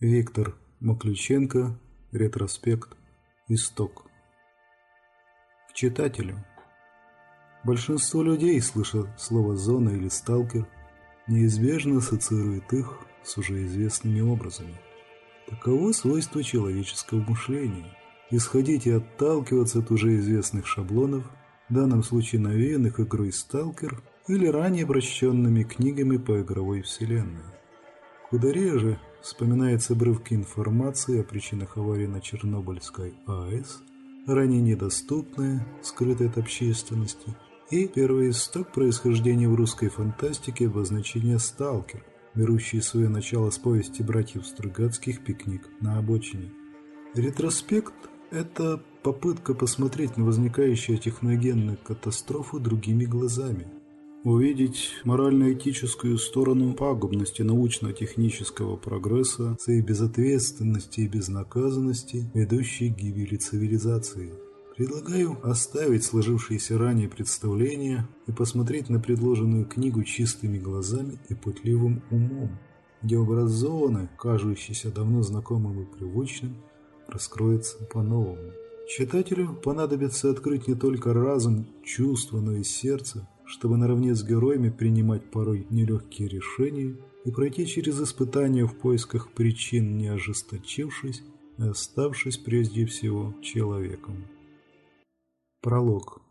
Виктор Маключенко. Ретроспект. Исток. К читателю. Большинство людей, слыша слово «зона» или «сталкер», неизбежно ассоциирует их с уже известными образами. Таково свойство человеческого мышления. Исходить и отталкиваться от уже известных шаблонов, в данном случае навеянных игрой «Сталкер» или ранее прочтенными книгами по игровой вселенной. Куда реже вспоминается обрывки информации о причинах аварии на Чернобыльской АЭС, ранее недоступные, скрытые от общественности – и первый исток происхождения в русской фантастике обозначение «сталкер», берущий свое начало с повести братьев Стругацких «Пикник на обочине». Ретроспект – это попытка посмотреть на возникающую техногенную катастрофу другими глазами. Увидеть морально-этическую сторону пагубности научно-технического прогресса, своей безответственности и безнаказанности, ведущей к гибели цивилизации – Предлагаю оставить сложившиеся ранее представления и посмотреть на предложенную книгу чистыми глазами и пытливым умом, где образ зоны, кажущийся давно знакомым и привычным, раскроется по-новому. Читателю понадобится открыть не только разум, чувство, но и сердце, чтобы наравне с героями принимать порой нелегкие решения и пройти через испытания в поисках причин, не ожесточившись и оставшись прежде всего человеком. Пролог.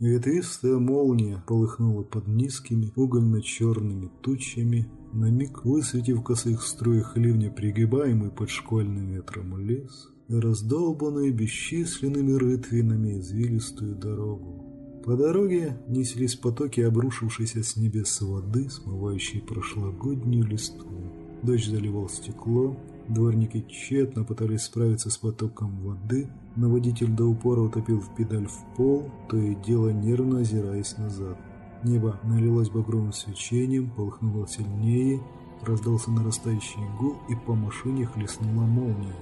Ветвистая молния полыхнула под низкими угольно-черными тучами, на миг высветив косых струях ливня пригибаемый под школьным ветром лес раздолбанную бесчисленными рытвинами извилистую дорогу. По дороге неслись потоки обрушившейся с небес воды, смывающие прошлогоднюю листву. Дождь заливал стекло, Дворники тщетно пытались справиться с потоком воды, но водитель до упора утопил в педаль в пол, то и дело нервно озираясь назад. Небо налилось багровым свечением, полыхнуло сильнее, раздался нарастающий гул и по машине хлестнула молния.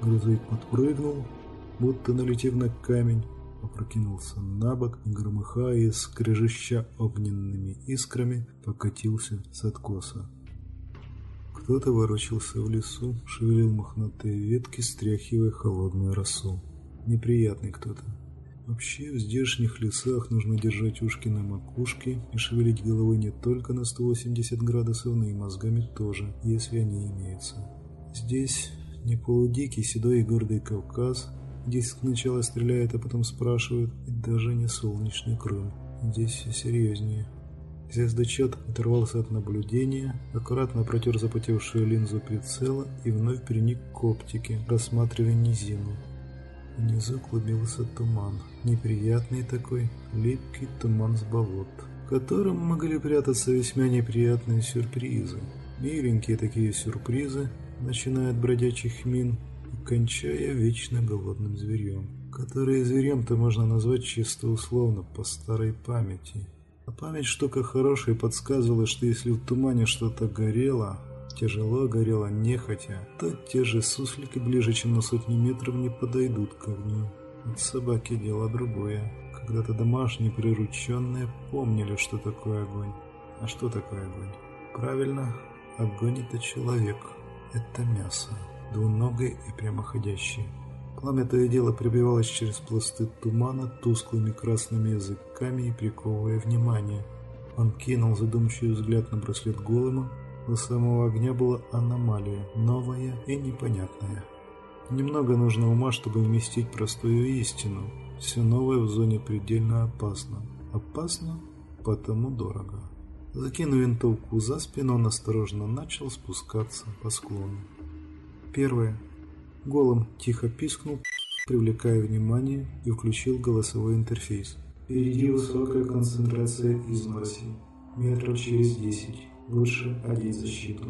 Грузовик подпрыгнул, будто налетев на камень, опрокинулся на бок и, громыхая и скрежеща огненными искрами, покатился с откоса. Кто-то ворочался в лесу, шевелил мохнатые ветки, стряхивая холодную росу. Неприятный кто-то. Вообще, в здешних лесах нужно держать ушки на макушке и шевелить головой не только на 180 градусов, но и мозгами тоже, если они имеются. Здесь не полудикий, седой и гордый Кавказ, здесь сначала стреляют, а потом спрашивают, и даже не солнечный Крым. Здесь все серьезнее. Звездочет оторвался от наблюдения, аккуратно протер запотевшую линзу прицела и вновь приник к оптике, рассматривая низину. Внизу клубился туман. Неприятный такой, липкий туман с болот, в котором могли прятаться весьма неприятные сюрпризы. Миленькие такие сюрпризы, начиная от бродячих мин кончая вечно голодным зверем, которые зверем-то можно назвать чисто условно, по старой памяти. А память штука хорошая подсказывала, что если в тумане что-то горело, тяжело горело нехотя, то те же суслики ближе, чем на сотни метров не подойдут к огню. От собаки дело другое. Когда-то домашние прирученные помнили, что такое огонь. А что такое огонь? Правильно, огонь это человек. Это мясо. Двуногое и прямоходящее. Пламя то и дело прибивалось через пласты тумана тусклыми красными языками и приковывая внимание. Он кинул задумчивый взгляд на браслет голема. У самого огня была аномалия, новая и непонятная. Немного нужно ума, чтобы вместить простую истину. Все новое в зоне предельно опасно. Опасно, потому дорого. Закинув винтовку за спину, он осторожно начал спускаться по склону. Первое. Голом тихо пискнул, привлекая внимание, и включил голосовой интерфейс. Впереди высокая концентрация измороси. Метров через 10. Лучше одеть защиту.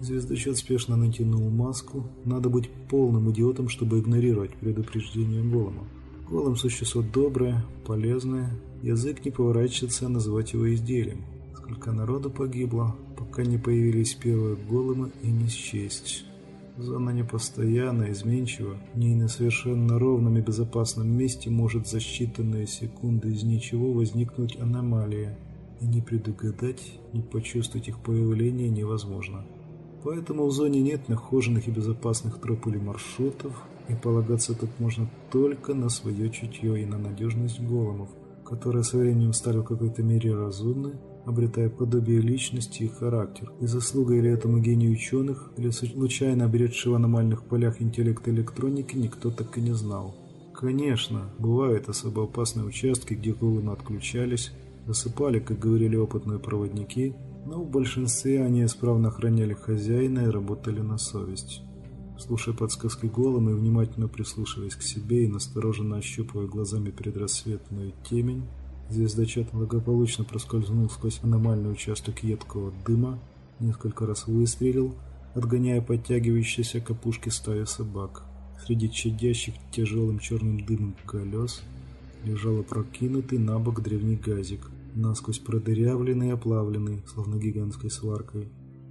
Звездочет спешно натянул маску. Надо быть полным идиотом, чтобы игнорировать предупреждение Голома. Голом существо доброе, полезное. Язык не поворачивается называть его изделием. Сколько народу погибло, пока не появились первые големы и не счесть. Зона непостоянна, изменчива. В ней на совершенно ровном и безопасном месте может за считанные секунды из ничего возникнуть аномалия. И не предугадать, не почувствовать их появление невозможно. Поэтому в зоне нет нахоженных и безопасных троп или маршрутов, и полагаться тут можно только на свое чутье и на надежность големов, которые со временем стали в какой-то мере разумны, обретая подобие личности и характер. И заслугой ли этому гению ученых, или случайно обретшего аномальных полях интеллекта электроники, никто так и не знал. Конечно, бывают особо опасные участки, где големы отключались, засыпали, как говорили опытные проводники, но в большинстве они исправно охраняли хозяина и работали на совесть. Слушая подсказки голым и внимательно прислушиваясь к себе и настороженно ощупывая глазами предрассветную темень, звездочет благополучно проскользнул сквозь аномальный участок едкого дыма, несколько раз выстрелил, отгоняя подтягивающиеся к опушке стаи собак. Среди чадящих тяжелым черным дымом колес лежал опрокинутый на бок древний газик, насквозь продырявленный и оплавленный, словно гигантской сваркой.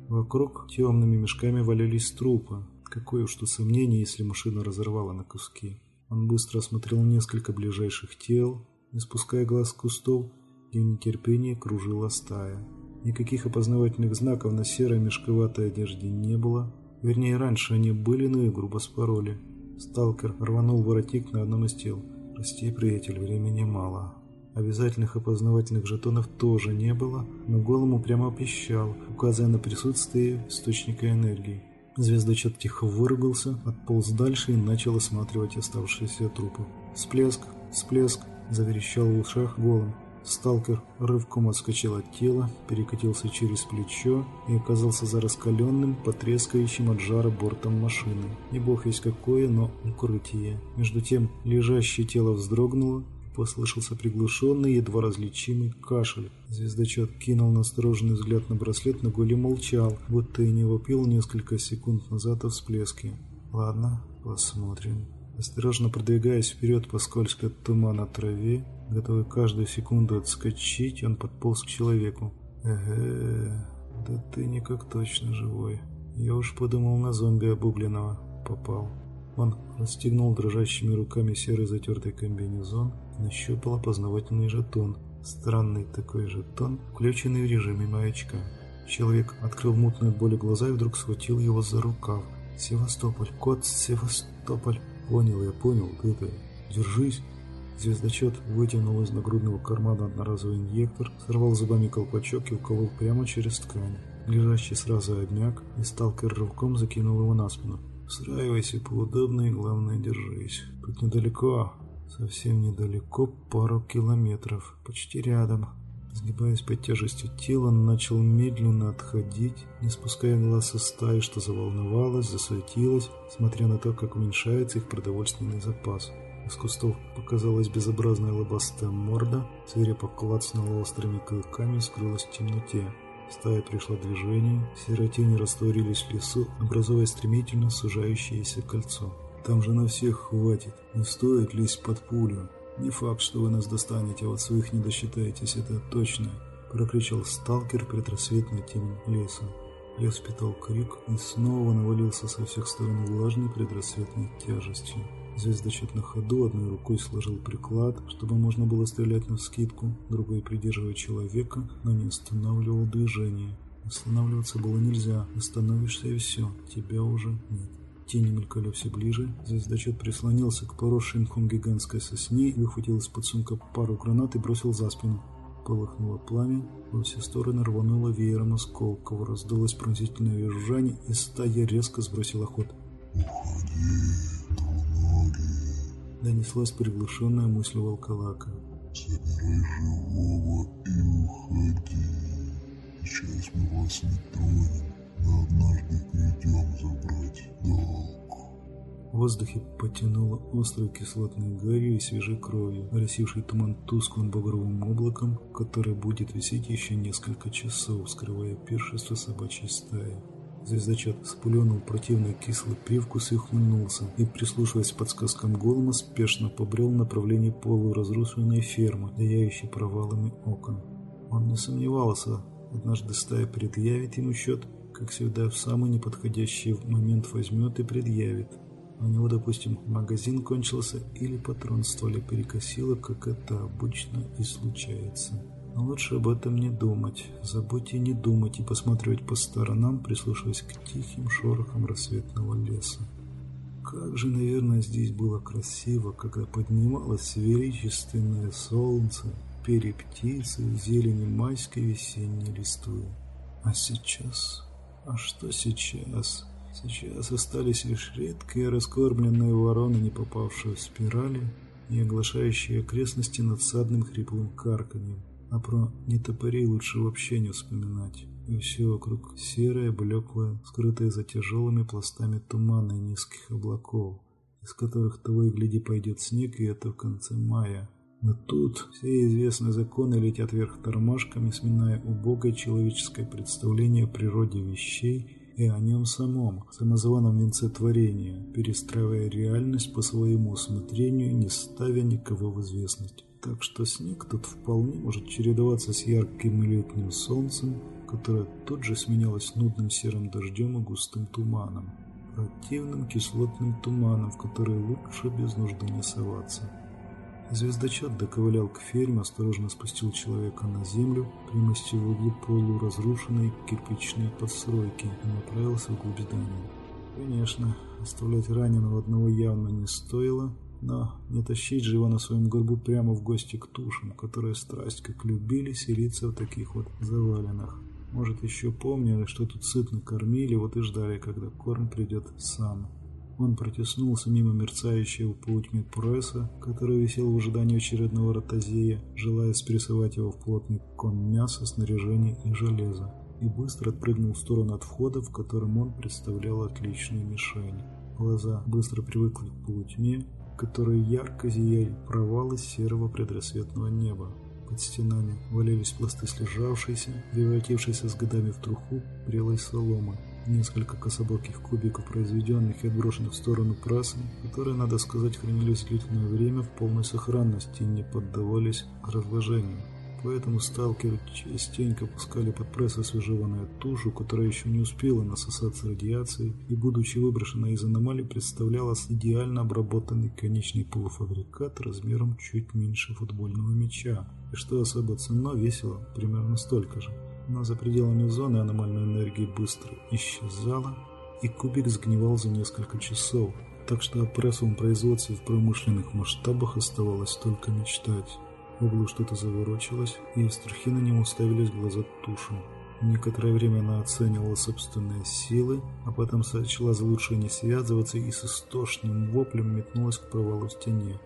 Вокруг темными мешками валялись трупы. Какое уж тут сомнение, если машина разорвала на куски. Он быстро осмотрел несколько ближайших тел, не спуская глаз с кустов, где в нетерпении кружила стая. Никаких опознавательных знаков на серой мешковатой одежде не было. Вернее, раньше они были, но и грубо спороли. Сталкер рванул воротник на одном из тел. «Прости, приятель, времени мало». Обязательных опознавательных жетонов тоже не было, но голому прямо пищал, указывая на присутствие источника энергии. Звездочет тихо выругался, отполз дальше и начал осматривать оставшиеся трупы. Всплеск, всплеск, заверещал в ушах голым. Сталкер рывком отскочил от тела, перекатился через плечо и оказался за раскаленным, потрескающим от жара бортом машины. Не бог весь какое, но укрытие. Между тем, лежащее тело вздрогнуло, Послышался приглушенный, едва различимый кашель. Звездочет кинул настороженный взгляд на браслет, но Голи молчал, будто и не вопил несколько секунд назад о всплеске. «Ладно, посмотрим». Осторожно продвигаясь вперед по скользкой тумана траве, готовый каждую секунду отскочить, он подполз к человеку. «Эге, да ты никак точно живой. Я уж подумал на зомби обугленного. Попал». Он расстегнул дрожащими руками серый затертый комбинезон, нащупал опознавательный жетон. Странный такой жетон, включенный в режиме маячка. Человек открыл мутные от боли глаза и вдруг схватил его за рукав. «Севастополь, кот Севастополь!» «Понял, я понял, это... Держись!» Звездочет вытянул из нагрудного кармана одноразовый инъектор, сорвал зубами колпачок и уколол прямо через ткань. Лежащий сразу обмяк, и сталкер рывком закинул его на спину. Устраивайся поудобнее главное, держись. Тут недалеко, совсем недалеко, пару километров, почти рядом. Сгибаясь под тяжестью тела, начал медленно отходить, не спуская глаз со стаи, что заволновалась, засуетилась, смотря на то, как уменьшается их продовольственный запас. Из кустов показалась безобразная лобастая морда, свирепо клацнула острыми клыками и скрылась в темноте. Стая пришла в движение, серые тени растворились в лесу, образуя стремительно сужающееся кольцо. Там же на всех хватит, не стоит лезть под пулю. Не факт, что вы нас достанете, а вот своих не досчитаетесь, это точно. Прокричал сталкер предрассветной тени леса. Лес впитал крик и снова навалился со всех сторон влажной предрассветной тяжестью. Звездочет на ходу одной рукой сложил приклад, чтобы можно было стрелять на скидку, другой придерживая человека, но не останавливал движение. Останавливаться было нельзя, остановишься и все, тебя уже нет. Тени мелькали все ближе, звездочет прислонился к поросшей мхом гигантской сосне, выхватил из-под сумка пару гранат и бросил за спину. Полыхнуло пламя, во все стороны рвануло веером осколков, раздалось пронзительное визжание, и стая резко сбросила ход. «Уходи!» Донеслась приглушенная мысль волколака. «Собирай живого и уходи. Сейчас мы вас не тронем, но однажды придем забрать долг». В воздухе потянуло острой кислотной гарью и свежей кровью, оросивший туман тусклым багровым облаком, которое будет висеть еще несколько часов, скрывая пиршество собачьей стаи. Звездочет сплюнул противный кислый привкус и ухмыльнулся, и, прислушиваясь к подсказкам голома, спешно побрел в направлении полуразрушенной фермы, зияющей провалами окон. Он не сомневался, однажды стая предъявит ему счет, как всегда в самый неподходящий момент возьмет и предъявит. У него, допустим, магазин кончился или патрон стволе перекосило, как это обычно и случается. лучше об этом не думать. Забудь и не думать, и посматривать по сторонам, прислушиваясь к тихим шорохам рассветного леса. Как же, наверное, здесь было красиво, когда поднималось величественное солнце, пели птицы зелени майской весенней листвы. А сейчас... А что сейчас? Сейчас остались лишь редкие раскормленные вороны, не попавшие в спирали, и оглашающие окрестности надсадным хриплым карканьем. А про нетопырей лучше вообще не вспоминать. И все вокруг серое, блеклое, скрытое за тяжелыми пластами тумана и низких облаков, из которых того и гляди пойдет снег, и это в конце мая. Но тут все известные законы летят вверх тормашками, сминая убогое человеческое представление о природе вещей и о нем самом, самозваном венце творения, перестраивая реальность по своему усмотрению, не ставя никого в известность. Так что снег тут вполне может чередоваться с ярким летним солнцем, которое тут же сменялось нудным серым дождем и густым туманом. Противным кислотным туманом, в который лучше без нужды не соваться. Звездочет доковылял к ферме, осторожно спустил человека на землю, примостив в углу полуразрушенной кирпичной подстройки и направился вглубь здания. Конечно, оставлять раненого одного явно не стоило, но не тащить же его на своем горбу прямо в гости к тушам, которые страсть как любили селиться в таких вот завалинах. Может, еще помнили, что тут сытно кормили, вот и ждали, когда корм придет сам. Он протиснулся мимо мерцающего полутьмы пресса, который висел в ожидании очередного ротозея, желая спрессовать его в плотный ком мяса, снаряжения и железа, и быстро отпрыгнул в сторону от входа, в котором он представлял отличную мишень. Глаза быстро привыкли к полутьме, которые ярко зияли провалы серого предрассветного неба. Под стенами валялись пласты слежавшейся, превратившейся с годами в труху прелой соломы, несколько кособоких кубиков, произведенных и отброшенных в сторону пресса, которые, надо сказать, хранились длительное время в полной сохранности и не поддавались разложению. Поэтому сталкеры частенько пускали под пресс освежеванную тушу, которая еще не успела насосаться радиацией и, будучи выброшена из аномалии, представляла идеально обработанный конечный полуфабрикат размером чуть меньше футбольного мяча. И что особо ценно, весило примерно столько же но за пределами зоны аномальной энергии быстро исчезала, и кубик сгнивал за несколько часов, так что о прессовом производстве в промышленных масштабах оставалось только мечтать. В углу что-то заворочилось, и из трухи на него уставились глаза туши. Некоторое время она оценивала собственные силы, а потом сочла за лучшее не связываться и с истошным воплем метнулась к провалу в стене.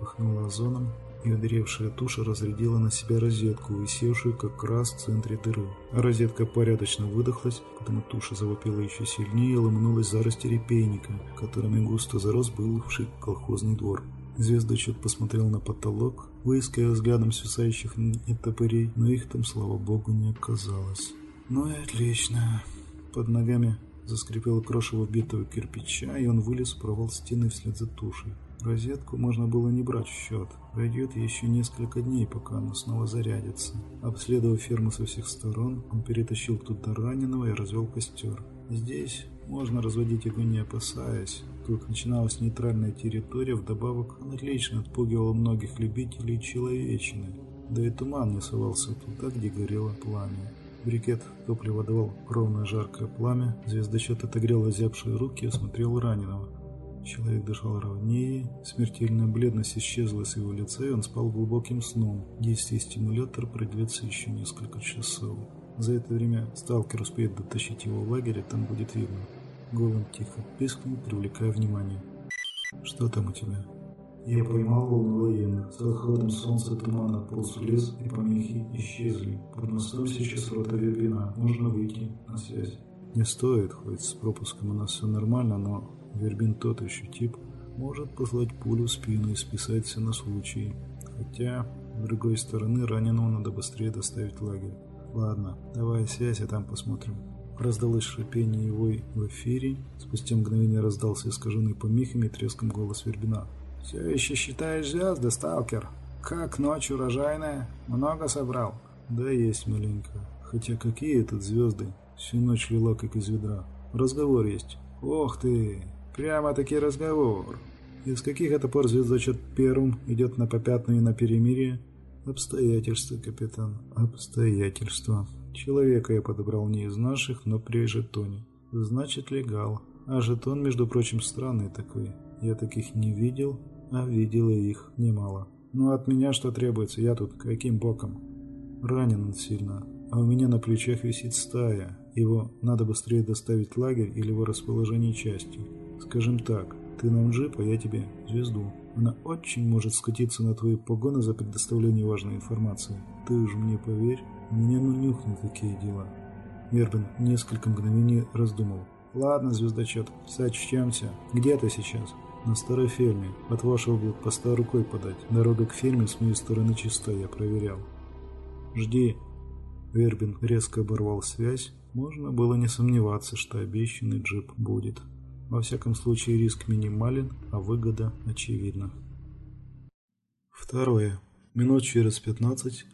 Пахнула озоном, и ударевшая туша разрядила на себя розетку, висевшую как раз в центре дыры. А розетка порядочно выдохлась, потому туша завопила еще сильнее и ломанулась зарости репейника, которыми густо зарос бывший колхозный двор. Звездочет посмотрел на потолок, выискивая взглядом свисающих нетопырей, но их там, слава богу, не оказалось. «Ну и отлично!» Под ногами заскрипело крошево битого кирпича, и он вылез в провал стены вслед за тушей. Розетку можно было не брать в счет. Пройдет еще несколько дней, пока она снова зарядится. Обследовав ферму со всех сторон, он перетащил туда раненого и развел костер. Здесь можно разводить огонь не опасаясь. Тут начиналась нейтральная территория, вдобавок он отлично отпугивал многих любителей человечины. Да и туман не совался туда, где горело пламя. Брикет топлива давал ровное жаркое пламя, звездочет отогрел озябшие руки и осмотрел раненого. Человек дышал ровнее, смертельная бледность исчезла с его лица, и он спал глубоким сном. Действие стимулятора продлится еще несколько часов. За это время сталкер успеет дотащить его в лагерь, и там будет видно. Голым тихо пискнул, привлекая внимание. «Что там у тебя?» Я поймал волну военных. С заходом солнца туман отполз в лес, и помехи исчезли. Под мостом сейчас рота Вербина. Нужно выйти на связь. Не стоит, хоть с пропуском у нас все нормально, но Вербин тот еще тип, может послать пулю в спину и списать все на случай. Хотя, с другой стороны, раненого надо быстрее доставить в лагерь. Ладно, давай связь, а там посмотрим. Раздалось шипение его в эфире. Спустя мгновение раздался искаженный помехами и треском голос Вербина. «Все еще считаешь звезды, сталкер? Как ночь урожайная? Много собрал?» «Да есть маленько. Хотя какие тут звезды? Всю ночь лила, как из ведра. Разговор есть». «Ох ты! Прямо-таки разговор. И с каких это пор звездочет первым идет на попятную и на перемирие? Обстоятельства, капитан, обстоятельства. Человека я подобрал не из наших, но при жетоне. Значит, легал. А жетон, между прочим, странный такой. Я таких не видел, а видела их немало. Ну, от меня что требуется? Я тут каким боком? Ранен он сильно, а у меня на плечах висит стая. Его надо быстрее доставить в лагерь или в расположение части. Скажем так, ты нам джип, а я тебе звезду. Она очень может скатиться на твои погоны за предоставление важной информации. Ты уж мне поверь, меня ну нюхнут такие дела. Мербин несколько мгновений раздумал. Ладно, звездочет, сочтемся. Где ты сейчас? На старой ферме. От вашего блокпоста рукой подать. Дорога к ферме с моей стороны чиста, я проверял. Жди. Вербин резко оборвал связь. Можно было не сомневаться, что обещанный джип будет. Во всяком случае, риск минимален, а выгода очевидна. Второе. Минут через пятнадцать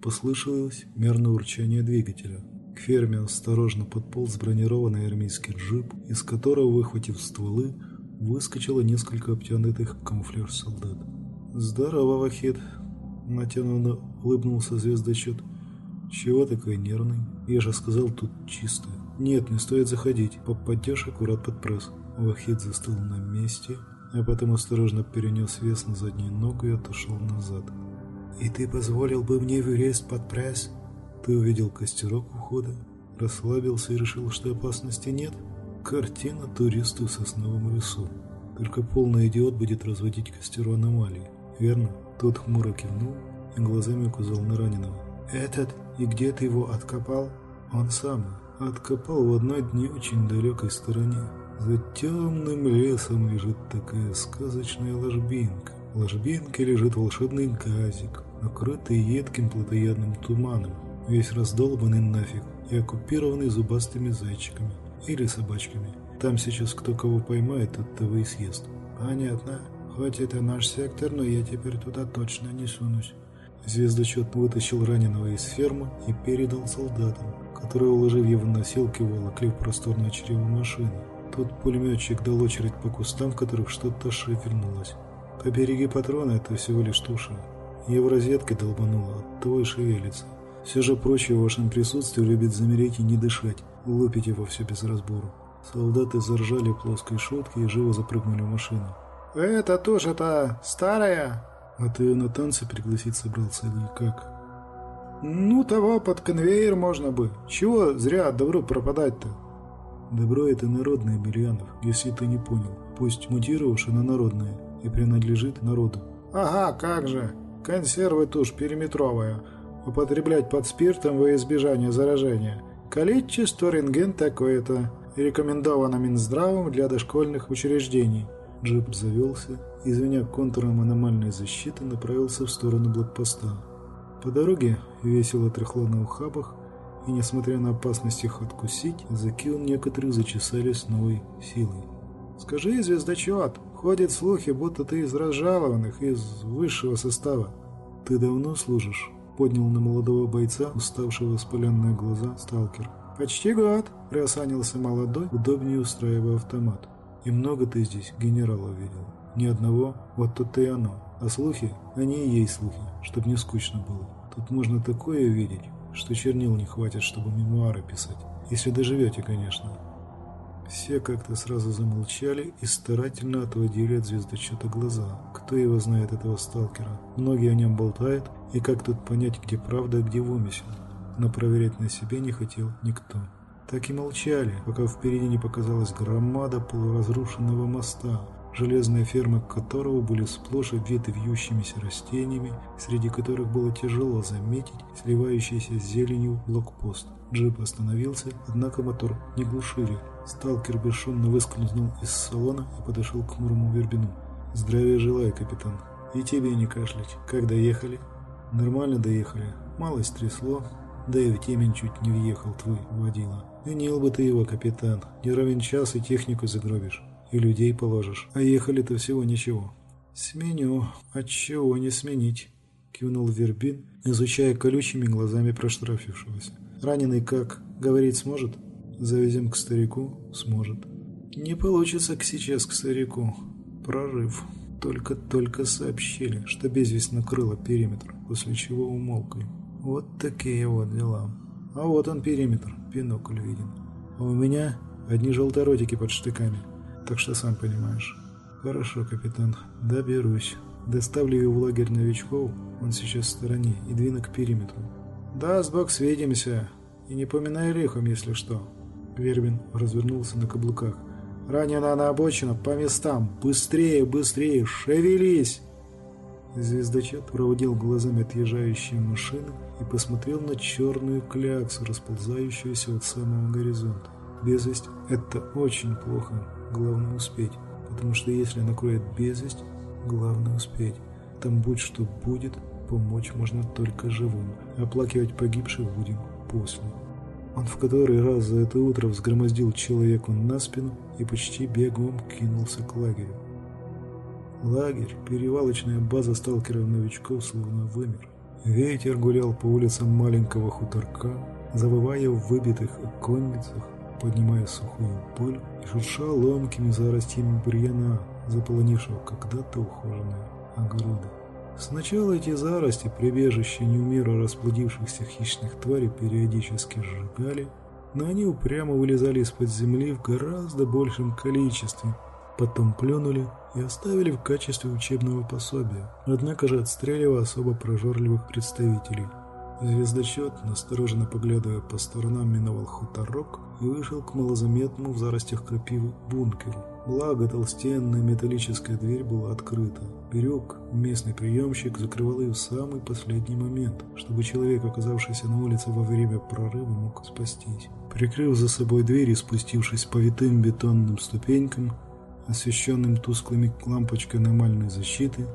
послышалось мерное урчание двигателя. К ферме осторожно подполз бронированный армейский джип, из которого, выхватив стволы, выскочило несколько обтянутых камуфляж солдат. «Здорово, Вахид!» – натянуто улыбнулся звездочет. «Чего такой нервный? Я же сказал, тут чисто». «Нет, не стоит заходить. Попадешь аккурат под пресс». Вахид застыл на месте, а потом осторожно перенес вес на заднюю ногу и отошел назад. «И ты позволил бы мне влезть под пресс?» «Ты увидел костерок у входа, расслабился и решил, что опасности нет?» Картина туристу в сосновом лесу. Только полный идиот будет разводить костер аномалии. Верно? Тот хмуро кивнул и глазами указал на раненого. «Этот? И где ты его откопал?» «Он самый. Откопал в одной не очень далекой стороне. За темным лесом лежит такая сказочная ложбинка. В ложбинке лежит волшебный газик, накрытый едким плотоядным туманом, весь раздолбанный нафиг и оккупированный зубастыми зайчиками или собачками. Там сейчас кто кого поймает, тот того и съест. Понятно. Хоть это наш сектор, но я теперь туда точно не сунусь. Звездочет вытащил раненого из фермы и передал солдатам, которые, уложив его на носилки, волокли в просторную чрево машины. Тут пулеметчик дал очередь по кустам, в которых что-то шевельнулось. Побереги патрона, это всего лишь туша. Его розеткой долбануло, оттого и шевелится. Все же прочее в вашем присутствии любит замереть и не дышать лупить его все без разбору. Солдаты заржали плоской шутки и живо запрыгнули в машину. «Это тоже-то старая?» «А ты на танцы пригласить собрался или как?» «Ну, того под конвейер можно бы. Чего зря добро пропадать-то?» «Добро — это народное, Бельянов, если ты не понял. Пусть мутировавшее на народное и принадлежит народу». «Ага, как же. Консервы тушь периметровая. Употреблять под спиртом во избежание заражения. Количество рентген такое-то. Рекомендовано Минздравом для дошкольных учреждений. Джип завелся и, звеня контуром аномальной защиты, направился в сторону блокпоста. По дороге весело тряхло на ухабах, и, несмотря на опасность их откусить, языки у некоторых зачесались новой силой. «Скажи, звездочет, ходят слухи, будто ты из разжалованных, из высшего состава. Ты давно служишь?» поднял на молодого бойца, уставшего воспаленные глаза, сталкер. «Почти год», — приосанился молодой, удобнее устраивая автомат. «И много ты здесь генерала видел? Ни одного? Вот тут-то и оно. А слухи? Они и есть слухи, чтоб не скучно было. Тут можно такое видеть, что чернил не хватит, чтобы мемуары писать. Если доживете, конечно. Все как-то сразу замолчали и старательно отводили от звездочета глаза. Кто его знает, этого сталкера? Многие о нем болтают, и как тут понять, где правда, а где вымысел? Но проверять на себе не хотел никто. Так и молчали, пока впереди не показалась громада полуразрушенного моста, железные фермы которого были сплошь обвиты вьющимися растениями, среди которых было тяжело заметить сливающийся с зеленью блокпост. Джип остановился, однако мотор не глушили. Сталкер бесшумно выскользнул из салона и подошел к хмурому Вербину. «Здравия желаю, капитан. И тебе не кашлять. Как доехали?» «Нормально доехали. Малость трясло. Да и в темень чуть не въехал твой водила. Винил бы ты его, капитан. Не ровен час и технику загробишь. И людей положишь. А ехали-то всего ничего». «Сменю. Отчего не сменить?» Кивнул Вербин, изучая колючими глазами проштрафившегося. «Раненый как? Говорить сможет?» Завезем к старику? Сможет. Не получится к сейчас к старику. Прорыв. только-только сообщили, что безвесть накрыла периметр, после чего умолкли. Вот такие вот дела. А вот он периметр, бинокль виден. А у меня одни желторотики под штыками, так что сам понимаешь. Хорошо, капитан, доберусь. Доставлю его в лагерь новичков, он сейчас в стороне, и двину к периметру. Да, с бок свидимся, и не поминай рехом, если что. Вербин развернулся на каблуках. Ранена на обочину, по местам. Быстрее, быстрее, шевелись! Звездочет проводил глазами отъезжающие машины и посмотрел на черную кляксу, расползающуюся от самого горизонта. Безвесть – это очень плохо, главное успеть, потому что если накроет безвесть, главное успеть. Там будь что будет, помочь можно только живым, оплакивать погибших будем после. Он в который раз за это утро взгромоздил человеку на спину и почти бегом кинулся к лагерю. Лагерь, перевалочная база сталкеров-новичков, словно вымер. Ветер гулял по улицам маленького хуторка, завывая в выбитых оконницах, поднимая сухую пыль и шуршал ломкими заростями бурьяна, заполонившего когда-то ухоженные огороды. Сначала эти зарости, прибежище неумеро расплодившихся хищных тварей, периодически сжигали, но они упрямо вылезали из-под земли в гораздо большем количестве, потом плюнули и оставили в качестве учебного пособия, однако же отстреливая особо прожорливых представителей. Звездочет, настороженно поглядывая по сторонам, миновал хуторок и вышел к малозаметному в заростях крапивы бункеру. Благо, толстенная металлическая дверь была открыта. Берег, местный приемщик, закрывал ее в самый последний момент, чтобы человек, оказавшийся на улице во время прорыва, мог спастись. Прикрыв за собой дверь и спустившись по витым бетонным ступенькам, освещенным тусклыми лампочкой аномальной защиты,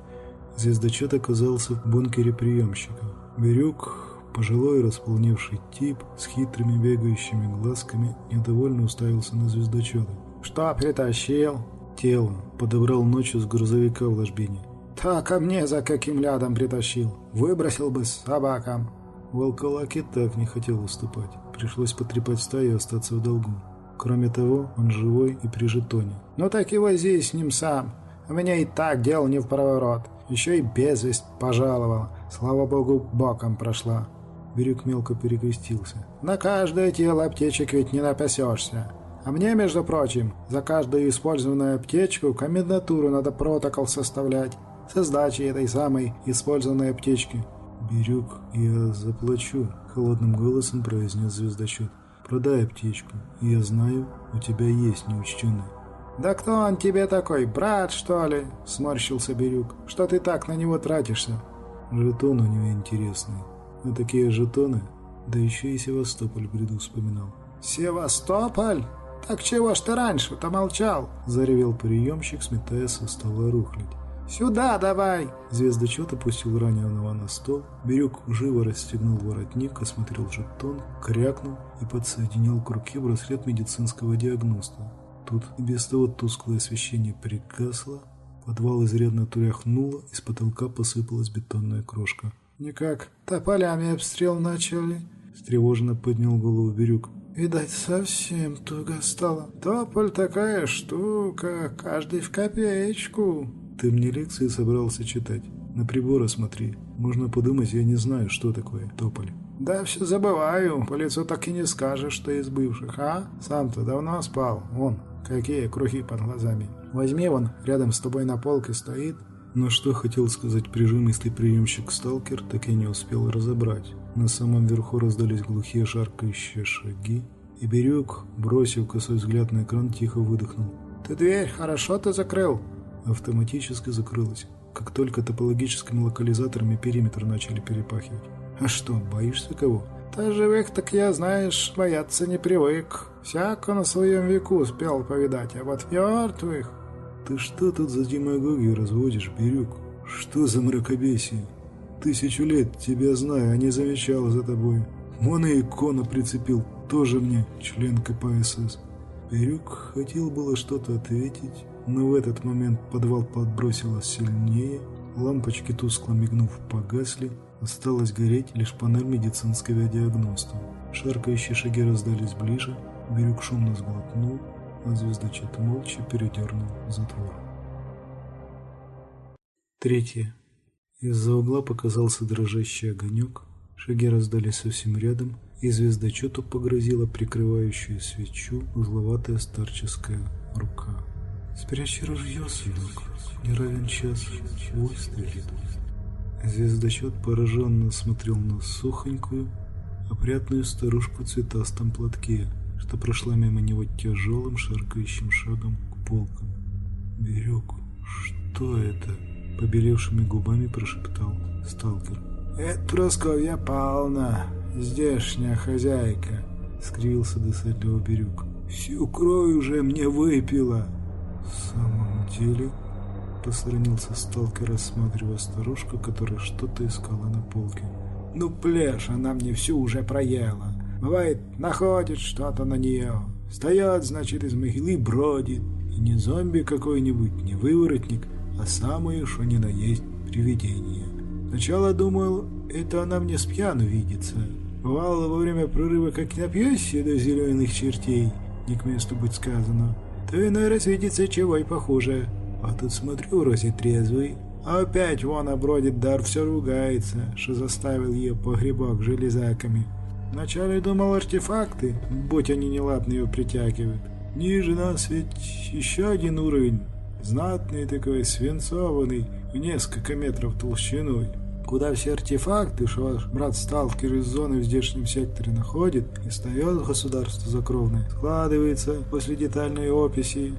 звездочет оказался в бункере приемщика. Бирюк, пожилой располневший тип с хитрыми бегающими глазками, недовольно уставился на звездочета. «Что притащил?» «Тело. Подобрал ночью с грузовика в ложбине». «Так, а мне за каким лядом притащил? Выбросил бы с собакам». Волколаки так не хотел уступать. Пришлось потрепать стаю и остаться в долгу. Кроме того, он живой и при жетоне. «Ну так и вози с ним сам. У меня и так дело не в проворот. Еще и безвесть пожаловал. Слава богу, боком прошла». Бирюк мелко перекрестился. «На каждое тело аптечек ведь не напасешься. А мне, между прочим, за каждую использованную аптечку комендатуру надо протокол составлять со сдачей этой самой использованной аптечки. «Бирюк, я заплачу», — холодным голосом произнес звездочет. «Продай аптечку, я знаю, у тебя есть неучтенный». «Да кто он тебе такой, брат, что ли?» — сморщился Бирюк. «Что ты так на него тратишься?» «Жетон у него интересный. А такие жетоны, да еще и Севастополь в бреду вспоминал». «Севастополь? Так чего ж ты раньше-то молчал?» — заревел приемщик, сметая со стола рухлядь. «Сюда давай!» Звездочет опустил раненого на стол. Бирюк живо расстегнул воротник, осмотрел жетон, крякнул и подсоединил к руке браслет медицинского диагноста. Тут и без того тусклое освещение пригасло, подвал изрядно тряхнуло, из потолка посыпалась бетонная крошка. «Никак, тополями обстрел начали!» Встревоженно поднял голову Бирюк. Видать, совсем туго стало. Тополь такая штука, каждый в копеечку. Ты мне лекции собрался читать. На приборы смотри. Можно подумать, я не знаю, что такое тополь. Да все забываю. По лицу так и не скажешь, что из бывших, а? Сам-то давно спал. Вон, какие круги под глазами. Возьми вон, рядом с тобой на полке стоит. Но что хотел сказать прижимистый приемщик-сталкер, так и не успел разобрать. На самом верху раздались глухие шаркающие шаги, и Бирюк, бросив косой взгляд на экран, тихо выдохнул. «Ты дверь хорошо ты закрыл?» Автоматически закрылась, как только топологическими локализаторами периметр начали перепахивать. «А что, боишься кого?» «Да живых так я, знаешь, бояться не привык. Всяко на своем веку успел повидать, а вот мертвых...» «Ты что тут за демагогию разводишь, Бирюк? Что за мракобесие?» Тысячу лет тебя знаю, а не замечал за тобой. Вон и икона прицепил, тоже мне член КПСС. Бирюк хотел было что-то ответить, но в этот момент подвал подбросило сильнее, лампочки тускло мигнув погасли, осталось гореть лишь панель медицинского диагноста. Шаркающие шаги раздались ближе, Бирюк шумно сглотнул, а звездочет молча передернул затвор. Третье. Из-за угла показался дрожащий огонек. Шаги раздались совсем рядом, и звездочету погрозила прикрывающую свечу узловатая старческая рука. «Спрячь ружье, сынок, не равен час, выстрелит». Звездочет пораженно смотрел на сухонькую, опрятную старушку в цветастом платке, что прошла мимо него тяжелым шаркающим шагом к полкам. «Бирюк, что это?» — побелевшими губами прошептал сталкер. «Это Просковья Павловна, здешняя хозяйка», — скривился досадливо Бирюк. «Всю кровь уже мне выпила». «В самом деле...» — посторонился сталкер, рассматривая старушку, которая что-то искала на полке. «Ну, плешь, она мне всю уже проела. Бывает, находит что-то на нее. Встает, значит, из могилы бродит. И не зомби какой-нибудь, не выворотник, а самое, что ни на есть, привидение. Сначала думал, это она мне с пьяну видится. Бывало во время прорыва, как напьешься до зеленых чертей, не к месту быть сказано, то иной раз видится чего и похуже. А тут смотрю, вроде трезвый, а опять вон обродит дар, все ругается, что заставил ее по грибок железаками. Вначале думал артефакты, будь они неладно ее притягивают. Ниже нас ведь еще один уровень, знатный такой, свинцованный, в несколько метров толщиной. Куда все артефакты, что ваш брат-сталкер из зоны в здешнем секторе находит, и встает государство закровное, складывается после детальной описи,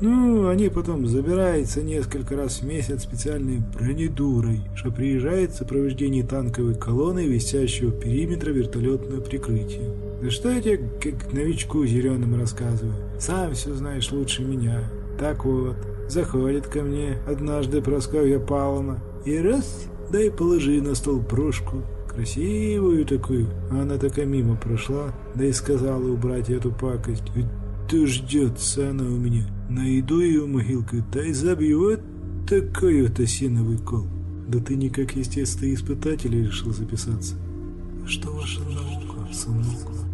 ну, они потом забираются несколько раз в месяц специальной бронедурой, что приезжает в сопровождении танковой колонны, висящего периметра вертолетное прикрытие. Да что я тебе как новичку зеленым рассказываю? Сам все знаешь лучше меня. Так вот, заходит ко мне однажды Просковья Павловна и раз, да и положи на стол прошку. Красивую такую. Она такая мимо прошла, да и сказала убрать эту пакость. Ведь то ждется она у меня. Найду ее могилкой, да и забью такой-то осиновый кол. Да ты никак естественный испытатель решил записаться. А что ваша наука, сынок?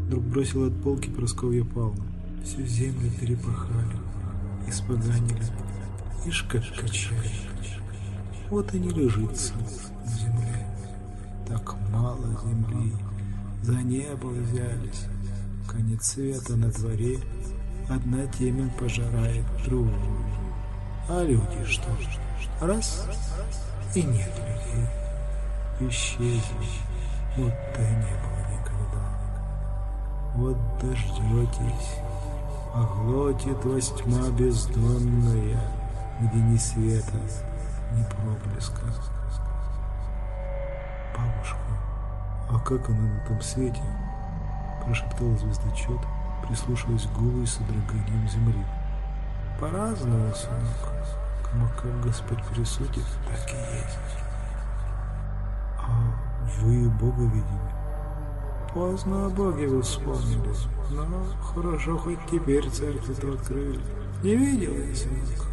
Вдруг бросил от полки Просковья Павловна. Всю землю перепахали, испоганили. Ишь как качает. Вот и не лежит сын в земле. Так мало земли. За небо взялись. Конец света на дворе — одна темень пожирает другую. А люди что? Раз — и нет людей. Исчезли, будто и не было никогда. Вот дождетесь, оглотит вас тьма бездонная, где ни света, ни проблеска. «Бабушка, а как она на том свете?» прошептал звездочет, прислушиваясь к гулу и содроганием земли. По-разному, сынок. Кому как Господь присудит, так и есть. А вы Бога видели? Поздно о Боге вы вспомнили, но хорошо хоть теперь церковь-то открыли. Не видел я, сынок.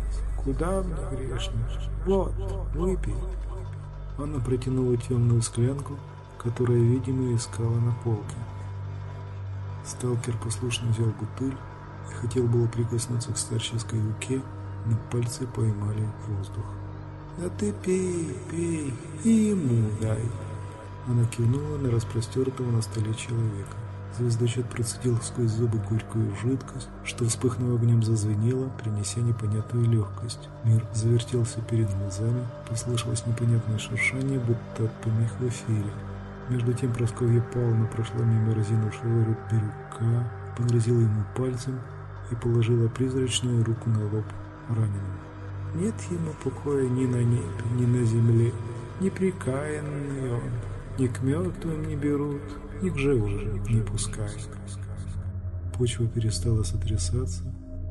Куда мне грешно? Вот, выпей. Она протянула темную склянку, которая, видимо, искала на полке. Сталкер послушно взял бутыль и хотел было прикоснуться к старческой руке, но пальцы поймали воздух. «Да ты пей, пей, и ему дай!» Она кивнула на распростертого на столе человека. Звездочет процедил сквозь зубы горькую жидкость, что вспыхнув огнем зазвенело, принеся непонятную легкость. Мир завертелся перед глазами, послышалось непонятное шуршание, будто от помех в эфире. Между тем Прасковья Павловна прошла мимо разинувшего рот Бирюка, погрозила ему пальцем и положила призрачную руку на лоб раненому. Нет ему покоя ни на небе, ни на земле, неприкаянный он, ни к мертвым не берут, ни к живым не пускают. Почва перестала сотрясаться,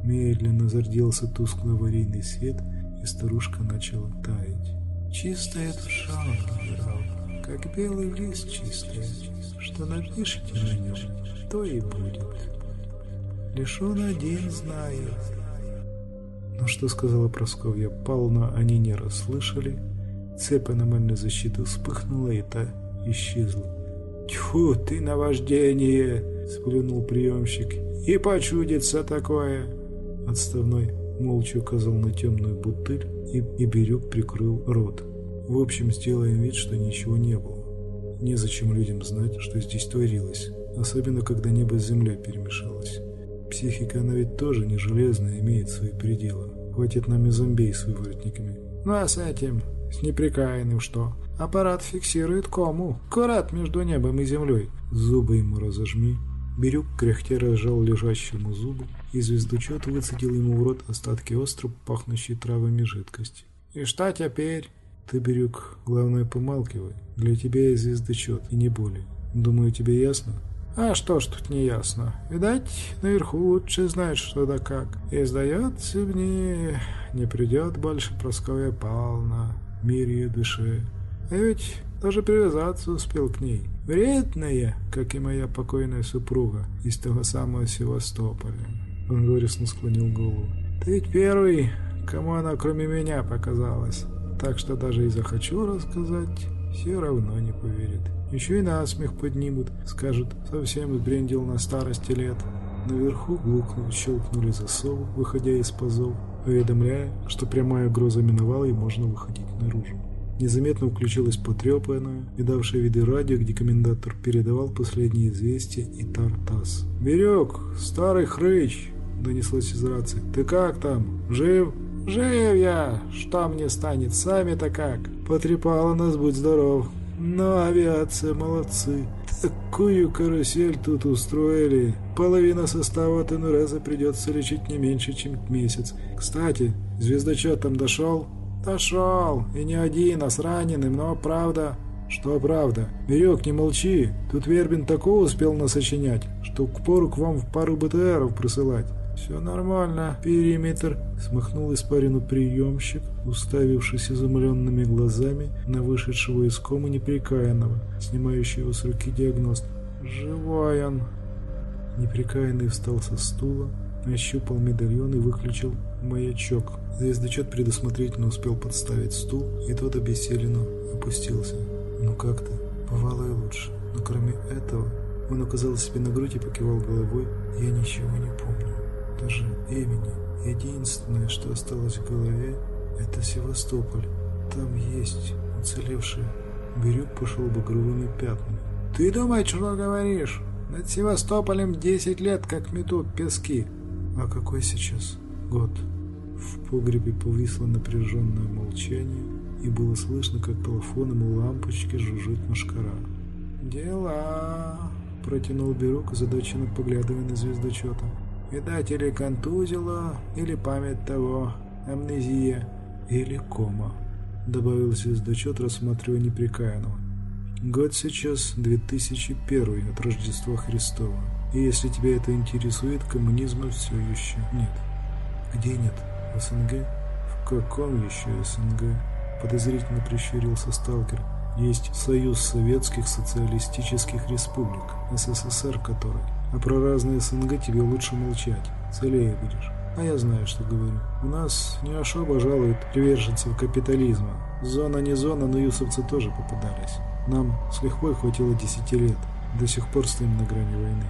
медленно зарделся тусклый аварийный свет, и старушка начала таять. Чистая душа, генерал, как белый лист чистый, что напишите на нем, то и будет. Лишь он один знает. Но что сказала Просковья Павловна, они не расслышали. Цепь аномальной защиты вспыхнула, и та исчезла. «Тьфу ты, наваждение!» — сплюнул приемщик. «И почудится такое!» Отставной молча указал на темную бутыль, и, и Бирюк прикрыл рот. В общем, сделаем вид, что ничего не было. Незачем людям знать, что здесь творилось, особенно когда небо с землей перемешалось. Психика, она ведь тоже не железная, имеет свои пределы. Хватит нам и зомбей с выворотниками. Ну а с этим, с неприкаянным что? Аппарат фиксирует кому? Аккурат между небом и землей. Зубы ему разожми. Бирюк кряхтя разжал лежащему зубу, и звездочет выцедил ему в рот остатки остро пахнущей травами жидкости. «И что теперь?» «Ты, Бирюк, главное помалкивай. Для тебя я звездочет, и не более. Думаю, тебе ясно?» А что ж тут не ясно? Видать, наверху лучше знает, что да как. И сдается мне, не придет больше Прасковья Павловна мире и душе. А ведь даже привязаться успел к ней. Вредная, как и моя покойная супруга из того самого Севастополя. Он горестно склонил голову. Ты ведь первый, кому она кроме меня показалась. Так что даже и захочу рассказать, все равно не поверит. Еще и насмех поднимут, скажут, совсем сбрендил на старости лет. Наверху глухнул, щелкнули засовы, выходя из пазов, уведомляя, что прямая угроза миновала и можно выходить наружу. Незаметно включилась потрепанная, видавшая виды радио, где комендатор передавал последние известия и Тартас. «Берег, старый хрыч!» — донеслось из рации. «Ты как там? Жив?» «Жив я! Что мне станет? Сами-то как?» «Потрепала нас, будь здоров!» Но авиация молодцы. Такую карусель тут устроили. Половина состава Тенуреза придется лечить не меньше, чем месяц. Кстати, звездочет там дошел? Дошел. И не один, а с раненым, но правда... Что правда? Берег, не молчи. Тут Вербин такого успел насочинять, что к пору к вам в пару БТРов присылать. «Все нормально. Периметр», — смахнул испарину приемщик, уставившись изумленными глазами на вышедшего из комы неприкаянного, снимающего с руки диагност. «Живой он». Неприкаянный встал со стула, ощупал медальон и выключил маячок. Звездочет предусмотрительно успел подставить стул, и тот обессиленно опустился. «Ну как то Бывало и лучше. Но кроме этого...» Он указал себе на грудь и покивал головой. «Я ничего не помню» даже имени. Единственное, что осталось в голове, это Севастополь. Там есть уцелевшие. Бирюк пошел багровыми пятнами. «Ты думаешь, что говоришь? Над Севастополем десять лет, как метут пески». «А какой сейчас год?» В погребе повисло напряженное молчание, и было слышно, как плафоном у лампочки жужжит машкара. «Дела...» — протянул Бирюк, озадаченно поглядывая на звездочета. Видать, или контузило, или память того, амнезия, или кома, добавил звездочет, рассматривая непрекаянного. Год сейчас 2001 от Рождества Христова. И если тебя это интересует, коммунизма все еще нет. Где нет? В СНГ? В каком еще СНГ? Подозрительно прищурился сталкер. Есть Союз Советских Социалистических Республик, СССР который. А про разные СНГ тебе лучше молчать, целее будешь. А я знаю, что говорю. У нас не особо жалуют приверженцев капитализма. Зона не зона, но юсовцы тоже попадались. Нам с лихвой хватило десяти лет. До сих пор стоим на грани войны.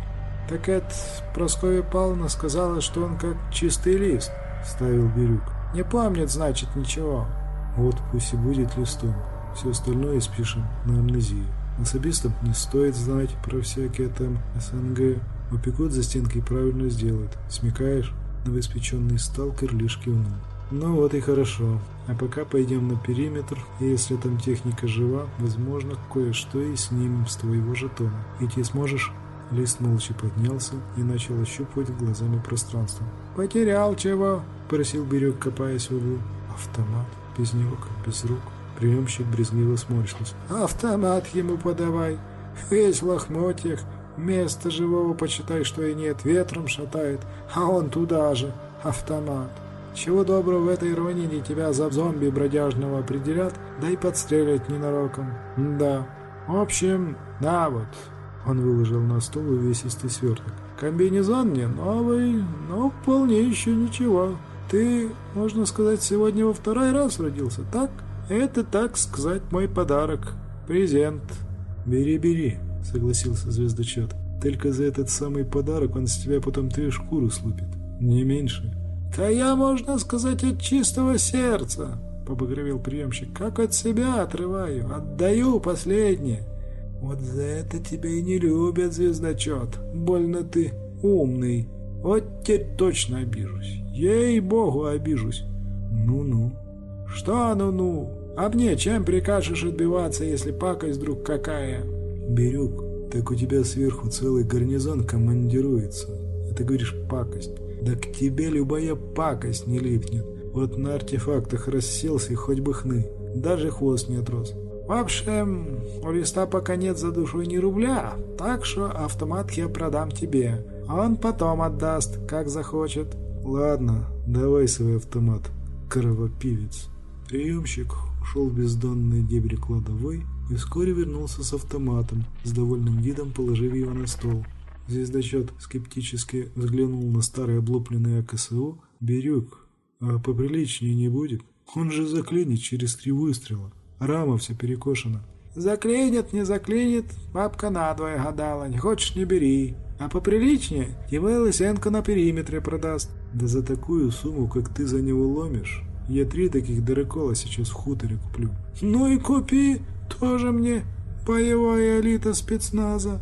«Так это Прасковья Павловна сказала, что он как чистый лист», — ставил Бирюк. «Не помнит, значит, ничего». «Вот пусть и будет листом. Все остальное спишем на амнезию». Особистам не стоит знать про всякие там СНГ. Упекут за стенкой правильно сделают. Смекаешь? Новоиспеченный сталкер лишь кивнул. Ну вот и хорошо. А пока пойдем на периметр, и если там техника жива, возможно, кое-что и снимем с твоего жетона. Идти сможешь? Лист молча поднялся и начал ощупывать глазами пространство. «Потерял чего?» – просил Берег, копаясь в углу. «Автомат. Без него, как без рук». Приемщик брезгливо сморщился. «Автомат ему подавай. Весь в лохмотьях. Место живого почитай, что и нет. Ветром шатает. А он туда же. Автомат. Чего доброго в этой равнине тебя за зомби бродяжного определят, да и подстрелят ненароком. Да. В общем, на вот». Он выложил на стол увесистый сверток. «Комбинезон не новый, но вполне еще ничего. Ты, можно сказать, сегодня во второй раз родился, так?» Это, так сказать, мой подарок. Презент. Бери, бери, согласился звездочет. Только за этот самый подарок он с тебя потом три шкуры слупит. Не меньше. «Да я, можно сказать, от чистого сердца», — побагровел приемщик, — «как от себя отрываю, отдаю последнее». «Вот за это тебя и не любят, звездочет. Больно ты умный. Вот теперь точно обижусь. Ей-богу, обижусь». «Ну-ну». «Что ну-ну? А мне чем прикажешь отбиваться, если пакость вдруг какая?» «Бирюк, так у тебя сверху целый гарнизон командируется. А ты говоришь пакость. Да к тебе любая пакость не липнет. Вот на артефактах расселся и хоть бы хны. Даже хвост не отрос. В общем, у листа пока нет за душой ни рубля, так что автомат я продам тебе. А он потом отдаст, как захочет. Ладно, давай свой автомат, кровопивец. Приемщик ушел в бездонные дебри кладовой и вскоре вернулся с автоматом, с довольным видом положив его на стол. Звездочет скептически взглянул на старый облупленный АКСУ. «Бирюк, а поприличнее не будет? Он же заклинит через три выстрела. Рама вся перекошена». «Заклинит, не заклинит, бабка надвое гадала, не хочешь не бери. А поприличнее тебе лысенко на периметре продаст». «Да за такую сумму, как ты за него ломишь, я три таких дырокола сейчас в хуторе куплю». «Ну и купи, тоже мне боевая элита спецназа».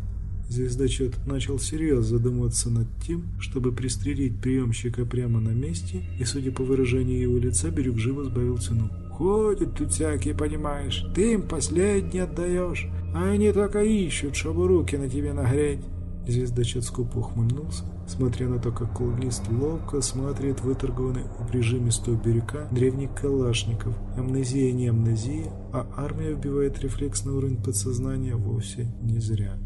Звездочет начал серьезно задумываться над тем, чтобы пристрелить приемщика прямо на месте, и, судя по выражению его лица, Бирюк живо сбавил цену. «Ходят тут всякие, понимаешь, ты им последний отдаешь, а они только ищут, чтобы руки на тебе нагреть». Звездочет скупо ухмыльнулся, смотря на то, как колонист ловко смотрит выторгованный у прижимистого бирюка древний калашников. Амнезия не амнезия, а армия вбивает рефлекс на уровень подсознания вовсе не зря.